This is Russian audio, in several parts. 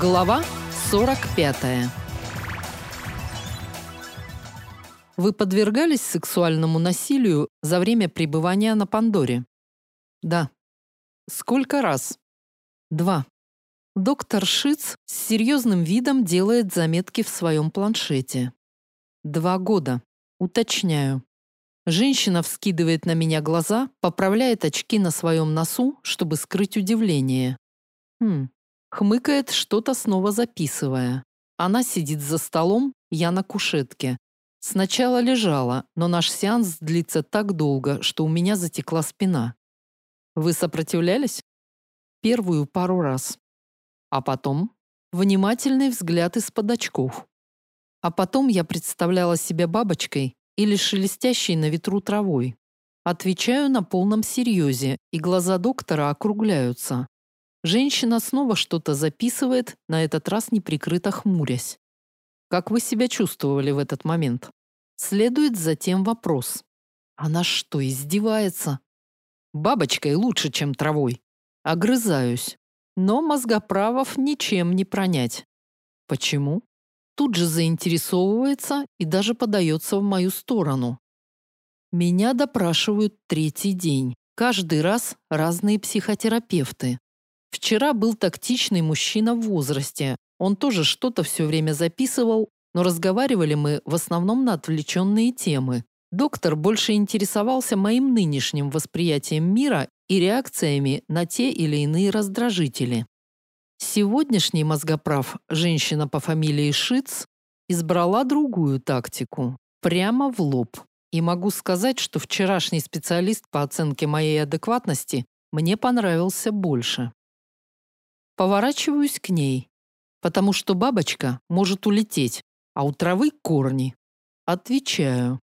Глава 45. Вы подвергались сексуальному насилию за время пребывания на Пандоре? Да. Сколько раз? Два. Доктор Шиц с серьезным видом делает заметки в своем планшете. Два года. Уточняю. Женщина вскидывает на меня глаза, поправляет очки на своем носу, чтобы скрыть удивление. Хм. Хмыкает, что-то снова записывая. Она сидит за столом, я на кушетке. Сначала лежала, но наш сеанс длится так долго, что у меня затекла спина. Вы сопротивлялись? Первую пару раз. А потом внимательный взгляд из-под очков. А потом я представляла себя бабочкой, или шелестящей на ветру травой. Отвечаю на полном серьезе, и глаза доктора округляются. Женщина снова что-то записывает, на этот раз неприкрыто хмурясь. Как вы себя чувствовали в этот момент? Следует затем вопрос. Она что, издевается? Бабочкой лучше, чем травой. Огрызаюсь. Но мозгоправов ничем не пронять. Почему? тут же заинтересовывается и даже подается в мою сторону. Меня допрашивают третий день. Каждый раз разные психотерапевты. Вчера был тактичный мужчина в возрасте. Он тоже что-то все время записывал, но разговаривали мы в основном на отвлеченные темы. Доктор больше интересовался моим нынешним восприятием мира и реакциями на те или иные раздражители. Сегодняшний мозгоправ, женщина по фамилии Шиц, избрала другую тактику, прямо в лоб. И могу сказать, что вчерашний специалист по оценке моей адекватности мне понравился больше. Поворачиваюсь к ней, потому что бабочка может улететь, а у травы корни. Отвечаю.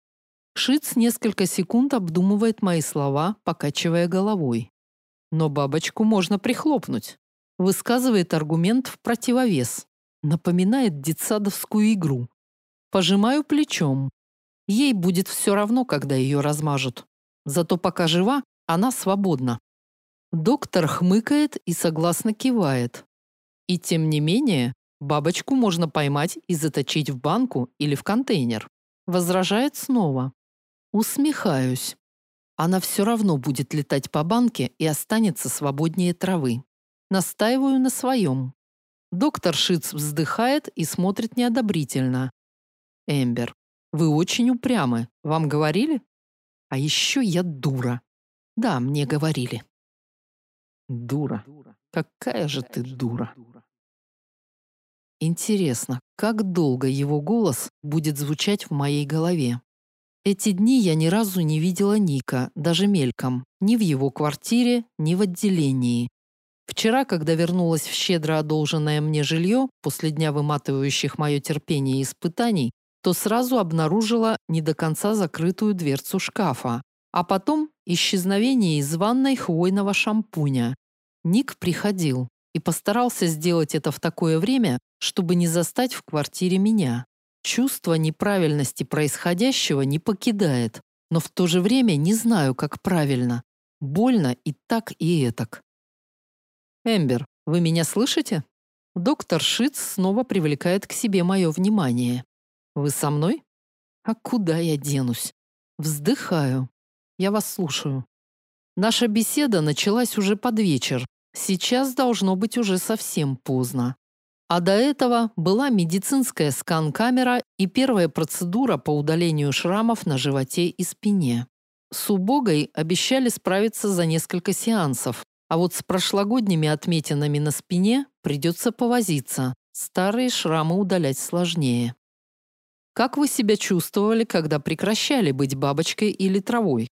Шиц несколько секунд обдумывает мои слова, покачивая головой. Но бабочку можно прихлопнуть. Высказывает аргумент в противовес. Напоминает детсадовскую игру. Пожимаю плечом. Ей будет все равно, когда ее размажут. Зато пока жива, она свободна. Доктор хмыкает и согласно кивает. И тем не менее, бабочку можно поймать и заточить в банку или в контейнер. Возражает снова. Усмехаюсь. Она все равно будет летать по банке и останется свободнее травы. Настаиваю на своем. Доктор Шиц вздыхает и смотрит неодобрительно. Эмбер, вы очень упрямы. Вам говорили? А еще я дура. Да, мне говорили. Дура. Какая же ты дура. Интересно, как долго его голос будет звучать в моей голове? Эти дни я ни разу не видела Ника, даже мельком, ни в его квартире, ни в отделении. Вчера, когда вернулась в щедро одолженное мне жилье, после дня выматывающих мое терпение и испытаний, то сразу обнаружила не до конца закрытую дверцу шкафа, а потом исчезновение из ванной хвойного шампуня. Ник приходил и постарался сделать это в такое время, чтобы не застать в квартире меня. Чувство неправильности происходящего не покидает, но в то же время не знаю, как правильно. Больно и так, и этак. Эмбер, вы меня слышите? Доктор Шиц снова привлекает к себе мое внимание. Вы со мной? А куда я денусь? Вздыхаю. Я вас слушаю. Наша беседа началась уже под вечер. Сейчас должно быть уже совсем поздно. А до этого была медицинская скан-камера и первая процедура по удалению шрамов на животе и спине. С убогой обещали справиться за несколько сеансов, а вот с прошлогодними отметинами на спине придется повозиться. Старые шрамы удалять сложнее. Как вы себя чувствовали, когда прекращали быть бабочкой или травой?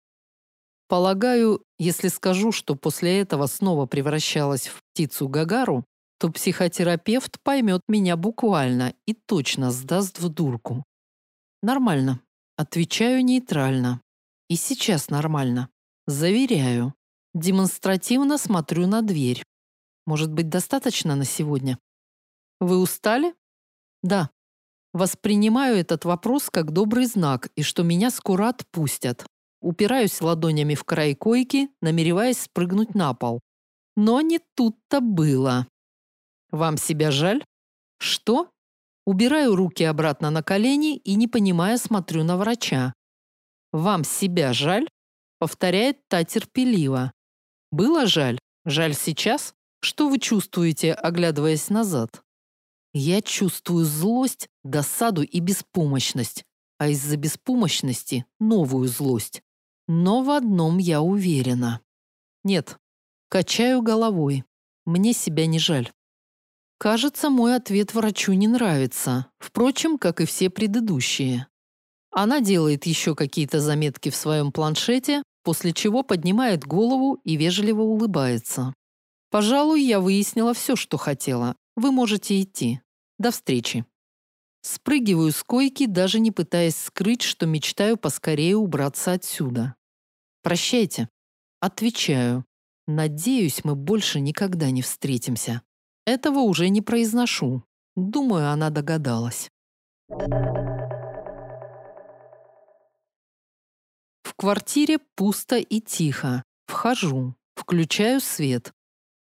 Полагаю, если скажу, что после этого снова превращалась в птицу Гагару, то психотерапевт поймет меня буквально и точно сдаст в дурку. Нормально. Отвечаю нейтрально. И сейчас нормально. Заверяю. Демонстративно смотрю на дверь. Может быть, достаточно на сегодня? Вы устали? Да. Воспринимаю этот вопрос как добрый знак и что меня скоро отпустят. Упираюсь ладонями в край койки, намереваясь спрыгнуть на пол. Но не тут-то было. Вам себя жаль? Что? Убираю руки обратно на колени и, не понимая, смотрю на врача. «Вам себя жаль?» — повторяет та терпеливо. «Было жаль? Жаль сейчас? Что вы чувствуете, оглядываясь назад?» Я чувствую злость, досаду и беспомощность, а из-за беспомощности – новую злость. Но в одном я уверена. Нет, качаю головой. Мне себя не жаль. Кажется, мой ответ врачу не нравится, впрочем, как и все предыдущие. Она делает еще какие-то заметки в своем планшете, после чего поднимает голову и вежливо улыбается. Пожалуй, я выяснила все, что хотела. Вы можете идти. До встречи. Спрыгиваю с койки, даже не пытаясь скрыть, что мечтаю поскорее убраться отсюда. Прощайте. Отвечаю. Надеюсь, мы больше никогда не встретимся. Этого уже не произношу. Думаю, она догадалась. В квартире пусто и тихо. Вхожу, включаю свет.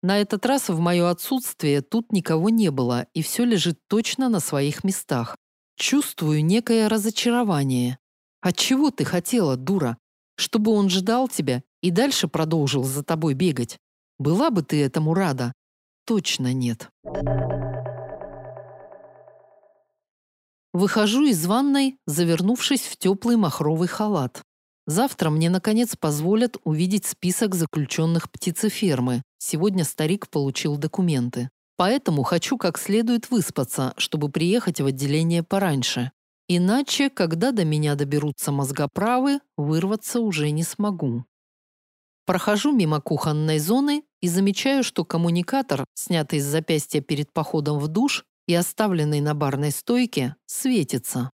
На этот раз в мое отсутствие тут никого не было, и все лежит точно на своих местах. Чувствую некое разочарование. От чего ты хотела, дура? Чтобы он ждал тебя и дальше продолжил за тобой бегать? Была бы ты этому рада? Точно нет. Выхожу из ванной, завернувшись в теплый махровый халат. Завтра мне, наконец, позволят увидеть список заключенных птицефермы. Сегодня старик получил документы. Поэтому хочу как следует выспаться, чтобы приехать в отделение пораньше. Иначе, когда до меня доберутся мозгоправы, вырваться уже не смогу. Прохожу мимо кухонной зоны и замечаю, что коммуникатор, снятый с запястья перед походом в душ и оставленный на барной стойке, светится.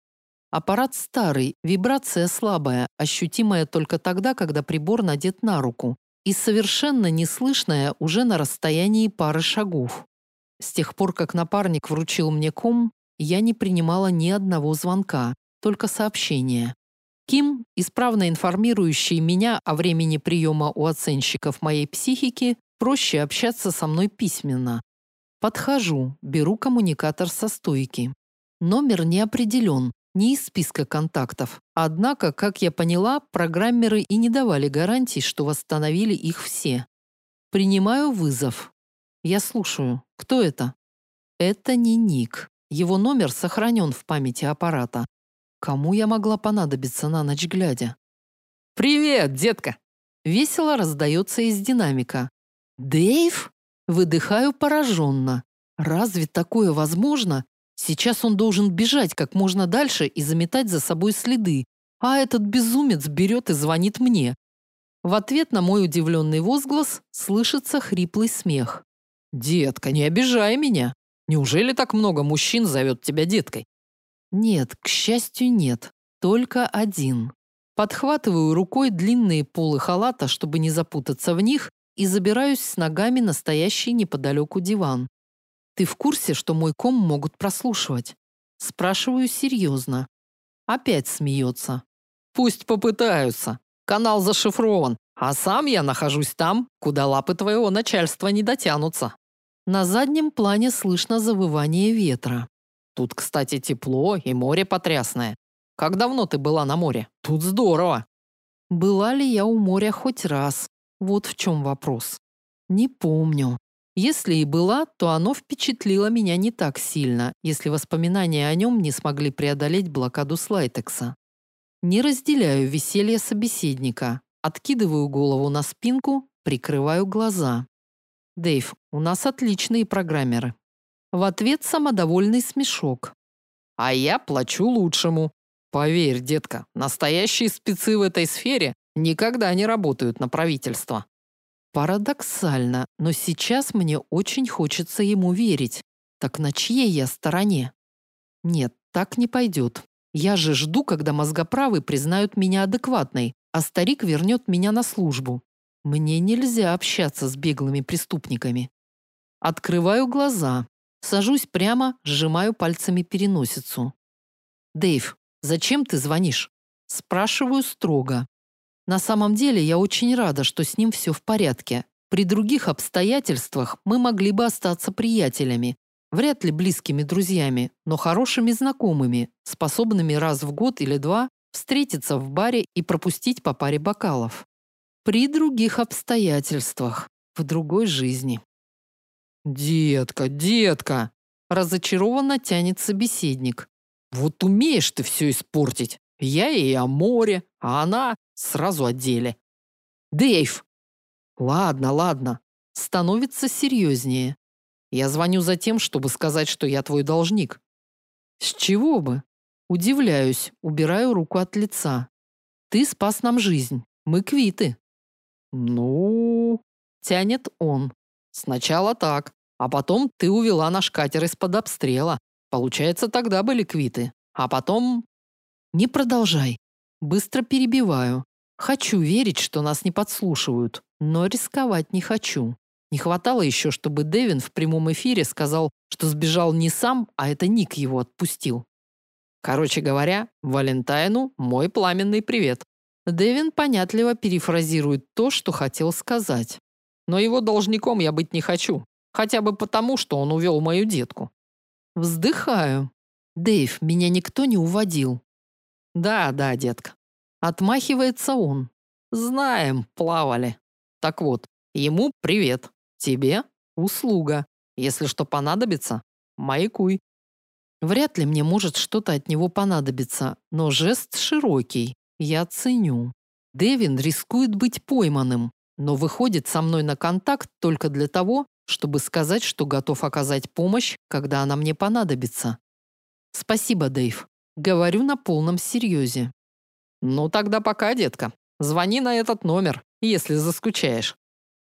Аппарат старый, вибрация слабая, ощутимая только тогда, когда прибор надет на руку, и совершенно неслышная уже на расстоянии пары шагов. С тех пор, как напарник вручил мне ком, я не принимала ни одного звонка, только сообщения. Ким, исправно информирующий меня о времени приема у оценщиков моей психики, проще общаться со мной письменно. Подхожу, беру коммуникатор со стойки. Номер не определен, не из списка контактов. Однако, как я поняла, программеры и не давали гарантий, что восстановили их все. Принимаю вызов. Я слушаю. Кто это? Это не Ник. Его номер сохранен в памяти аппарата. Кому я могла понадобиться на ночь глядя? «Привет, детка!» Весело раздается из динамика. «Дэйв?» Выдыхаю пораженно. «Разве такое возможно? Сейчас он должен бежать как можно дальше и заметать за собой следы, а этот безумец берет и звонит мне». В ответ на мой удивленный возглас слышится хриплый смех. «Детка, не обижай меня. Неужели так много мужчин зовет тебя деткой?» Нет, к счастью, нет. Только один. Подхватываю рукой длинные полы халата, чтобы не запутаться в них, и забираюсь с ногами на стоящий неподалеку диван. Ты в курсе, что мой ком могут прослушивать? Спрашиваю серьезно. Опять смеется. Пусть попытаются. Канал зашифрован, а сам я нахожусь там, куда лапы твоего начальства не дотянутся. На заднем плане слышно завывание ветра. Тут, кстати, тепло и море потрясное. Как давно ты была на море? Тут здорово. Была ли я у моря хоть раз? Вот в чем вопрос. Не помню. Если и была, то оно впечатлило меня не так сильно, если воспоминания о нем не смогли преодолеть блокаду Слайтекса. Не разделяю веселье собеседника. Откидываю голову на спинку, прикрываю глаза. Дэйв, у нас отличные программеры. В ответ самодовольный смешок. А я плачу лучшему. Поверь, детка, настоящие спецы в этой сфере никогда не работают на правительство. Парадоксально, но сейчас мне очень хочется ему верить. Так на чьей я стороне? Нет, так не пойдет. Я же жду, когда мозгоправы признают меня адекватной, а старик вернет меня на службу. Мне нельзя общаться с беглыми преступниками. Открываю глаза. Сажусь прямо, сжимаю пальцами переносицу. «Дэйв, зачем ты звонишь?» Спрашиваю строго. На самом деле я очень рада, что с ним все в порядке. При других обстоятельствах мы могли бы остаться приятелями. Вряд ли близкими друзьями, но хорошими знакомыми, способными раз в год или два встретиться в баре и пропустить по паре бокалов. При других обстоятельствах, в другой жизни. «Детка, детка!» Разочарованно тянет собеседник. «Вот умеешь ты все испортить. Я ей о море, а она сразу о деле». «Дэйв!» «Ладно, ладно». Становится серьезнее. Я звоню за тем, чтобы сказать, что я твой должник. С чего бы? Удивляюсь, убираю руку от лица. Ты спас нам жизнь. Мы квиты. Ну, тянет он. Сначала так, а потом ты увела наш катер из-под обстрела. Получается, тогда были квиты. А потом... Не продолжай. Быстро перебиваю. Хочу верить, что нас не подслушивают, но рисковать не хочу. Не хватало еще, чтобы Дэвин в прямом эфире сказал, что сбежал не сам, а это Ник его отпустил. Короче говоря, Валентайну мой пламенный привет. Дэвин понятливо перефразирует то, что хотел сказать. Но его должником я быть не хочу. Хотя бы потому, что он увел мою детку. Вздыхаю. Дэйв, меня никто не уводил. Да, да, детка. Отмахивается он. Знаем, плавали. Так вот, ему привет. Тебе услуга. Если что понадобится, маякуй. Вряд ли мне может что-то от него понадобиться, но жест широкий. Я ценю. Дэвин рискует быть пойманным, но выходит со мной на контакт только для того, чтобы сказать, что готов оказать помощь, когда она мне понадобится. Спасибо, Дэйв. Говорю на полном серьезе. Ну тогда пока, детка. Звони на этот номер, если заскучаешь.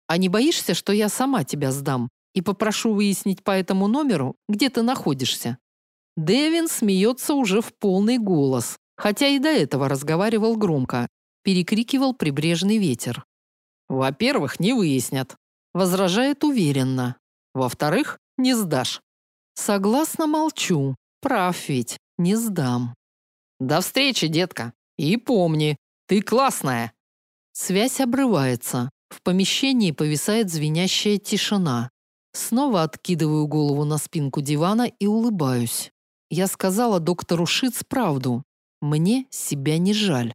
А не боишься, что я сама тебя сдам и попрошу выяснить по этому номеру, где ты находишься? Дэвин смеется уже в полный голос, хотя и до этого разговаривал громко, перекрикивал прибрежный ветер. Во-первых, не выяснят. Возражает уверенно. Во-вторых, не сдашь. Согласно молчу. Прав ведь, не сдам. До встречи, детка. И помни, ты классная. Связь обрывается. В помещении повисает звенящая тишина. Снова откидываю голову на спинку дивана и улыбаюсь. Я сказала доктору Шиц правду. Мне себя не жаль.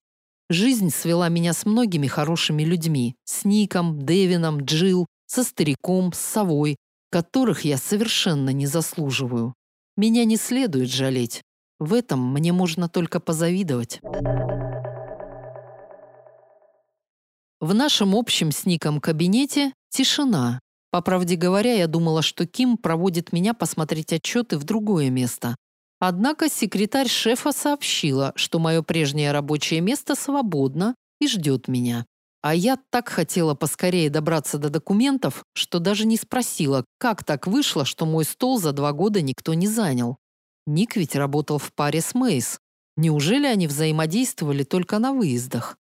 Жизнь свела меня с многими хорошими людьми. С Ником, Дэвином, Джилл, со стариком, с совой, которых я совершенно не заслуживаю. Меня не следует жалеть. В этом мне можно только позавидовать. В нашем общем с Ником кабинете тишина. По правде говоря, я думала, что Ким проводит меня посмотреть отчеты в другое место. Однако секретарь шефа сообщила, что мое прежнее рабочее место свободно и ждет меня. А я так хотела поскорее добраться до документов, что даже не спросила, как так вышло, что мой стол за два года никто не занял. Ник ведь работал в паре с Мейс. Неужели они взаимодействовали только на выездах?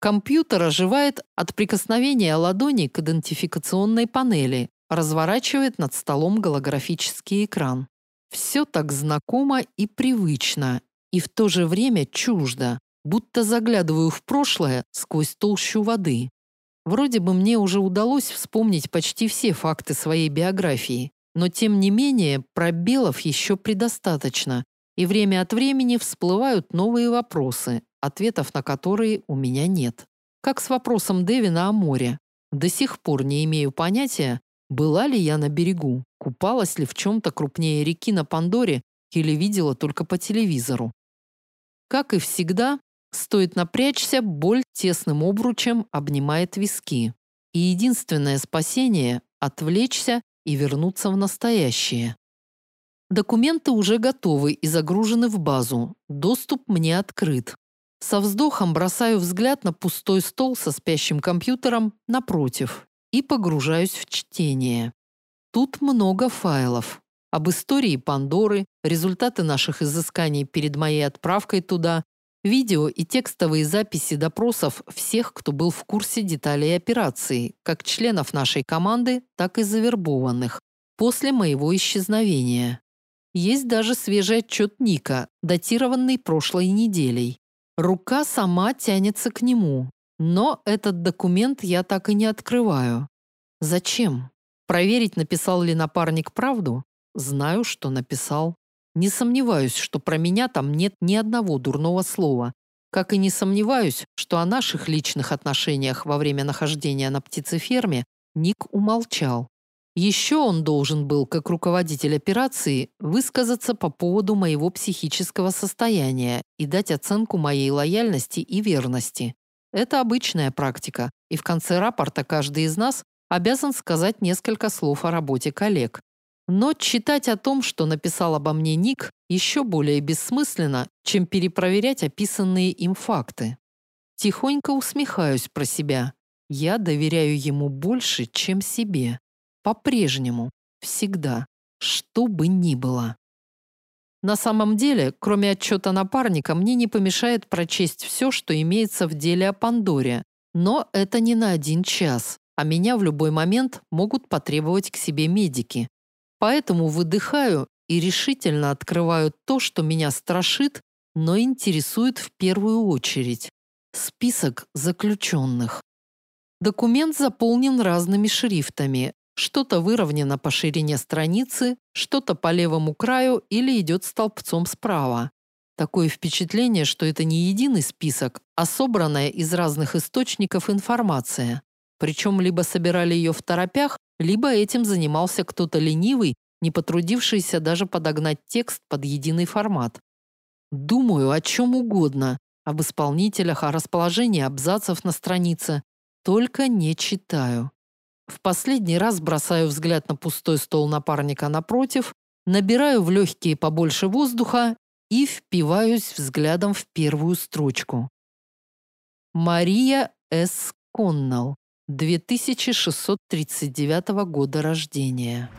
Компьютер оживает от прикосновения ладони к идентификационной панели, разворачивает над столом голографический экран. Все так знакомо и привычно, и в то же время чуждо, будто заглядываю в прошлое сквозь толщу воды. Вроде бы мне уже удалось вспомнить почти все факты своей биографии, но тем не менее пробелов еще предостаточно, и время от времени всплывают новые вопросы, ответов на которые у меня нет. Как с вопросом Дэвина о море. До сих пор не имею понятия, была ли я на берегу, купалась ли в чем-то крупнее реки на Пандоре или видела только по телевизору. Как и всегда, стоит напрячься, боль тесным обручем обнимает виски. И единственное спасение – отвлечься и вернуться в настоящее. Документы уже готовы и загружены в базу. Доступ мне открыт. Со вздохом бросаю взгляд на пустой стол со спящим компьютером напротив и погружаюсь в чтение. Тут много файлов. Об истории Пандоры, результаты наших изысканий перед моей отправкой туда, видео и текстовые записи допросов всех, кто был в курсе деталей операции, как членов нашей команды, так и завербованных, после моего исчезновения. Есть даже свежий отчет Ника, датированный прошлой неделей. Рука сама тянется к нему, но этот документ я так и не открываю. Зачем? Проверить, написал ли напарник правду? знаю, что написал. Не сомневаюсь, что про меня там нет ни одного дурного слова. Как и не сомневаюсь, что о наших личных отношениях во время нахождения на птицеферме Ник умолчал. Еще он должен был, как руководитель операции, высказаться по поводу моего психического состояния и дать оценку моей лояльности и верности. Это обычная практика, и в конце рапорта каждый из нас обязан сказать несколько слов о работе коллег. Но читать о том, что написал обо мне Ник, еще более бессмысленно, чем перепроверять описанные им факты. Тихонько усмехаюсь про себя. Я доверяю ему больше, чем себе. По-прежнему. Всегда. Что бы ни было. На самом деле, кроме отчета напарника, мне не помешает прочесть все, что имеется в деле о Пандоре. Но это не на один час, а меня в любой момент могут потребовать к себе медики. Поэтому выдыхаю и решительно открываю то, что меня страшит, но интересует в первую очередь. Список заключенных. Документ заполнен разными шрифтами, что-то выровнено по ширине страницы, что-то по левому краю или идет столбцом справа. Такое впечатление, что это не единый список, а собранная из разных источников информация. Причем либо собирали ее в торопях, либо этим занимался кто-то ленивый, не потрудившийся даже подогнать текст под единый формат. Думаю о чем угодно, об исполнителях, о расположении абзацев на странице, только не читаю. В последний раз бросаю взгляд на пустой стол напарника напротив, набираю в легкие побольше воздуха и впиваюсь взглядом в первую строчку. Мария С. Коннелл, 2639 года рождения.